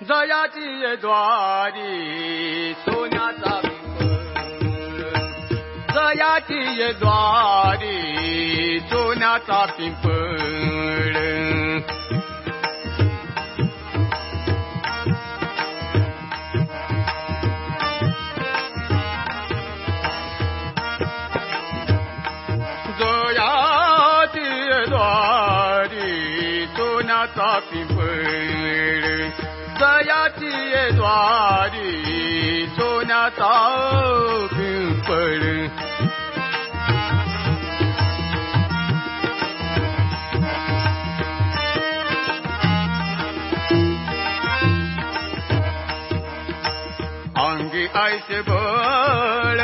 जयाची द्वारी सोन्याचा जयाची द्वारी सोन्याचा पिंपळ सोन्याचा पिंपळ दयाची द्वारी सोन्याचा पिंपळ अंगी आयस बळ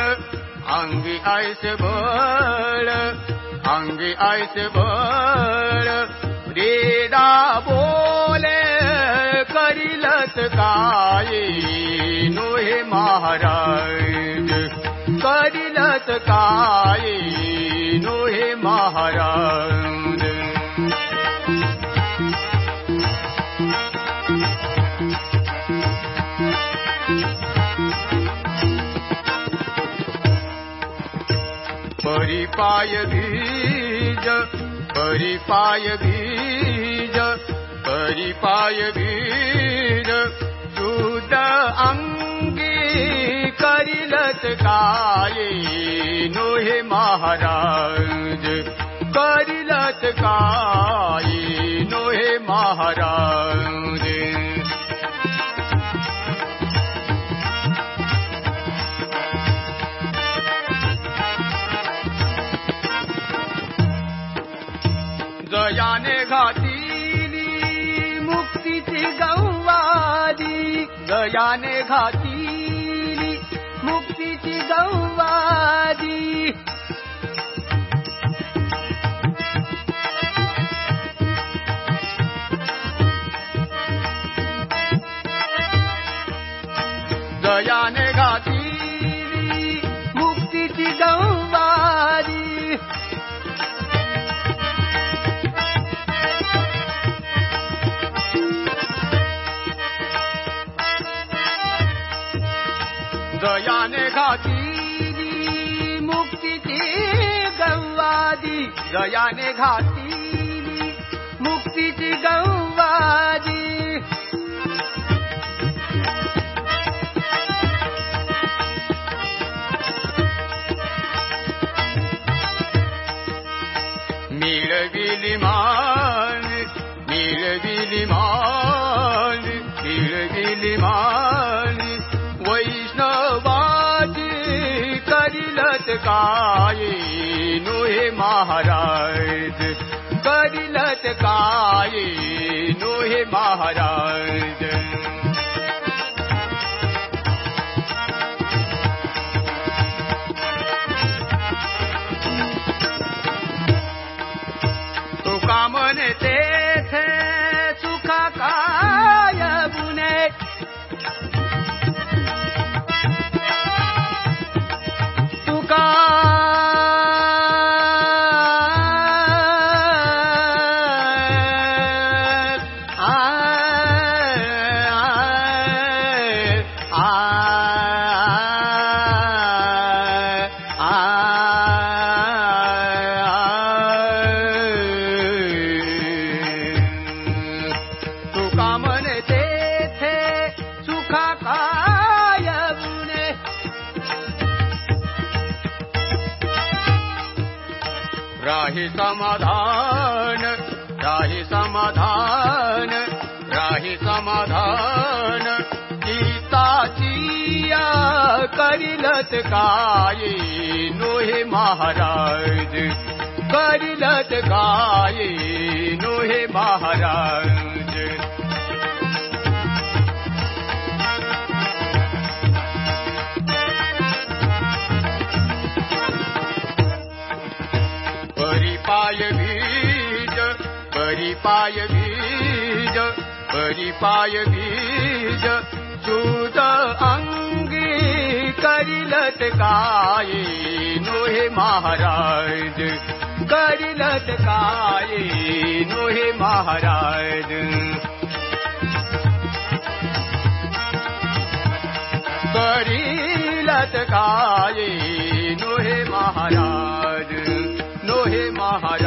अंगी आयस बळ अंगी आयस बळ रेडा बोले करिलत काय नोहे महाराज। करिलत काय नोहे महाराज। परिपाय बीज परिपाय बीज परिपाय बीज शुद्ध अंगी करिलत काय नोहे महाराज। करिलत काय नोहे महाराज। गयाने घातीली मुक्तीची गौवादी गयाने घातीली मुक्तीची गौवादी गयाने घातीली मुक्तीची गौवादी गौवादी गयाने घातीली मुक्तीची गौवादी मिळविली मान मिळविली मान मिळविली मान वैष्णवाजी करिलत काय महाराज। करिलत काय नोहे महाराज राही समाधान राही समाधान राही समाधान। गीताचिया करिलत काय नोहे महाराज करिलत काय नोहे महाराज परिपाय बीज परिपाय बीज परि पाय करिलत सूत नोहे महाराज करिलत करलकाये नोहे महाराज। करिलत करीलकाये नोहे महाराज नोहे महाराज।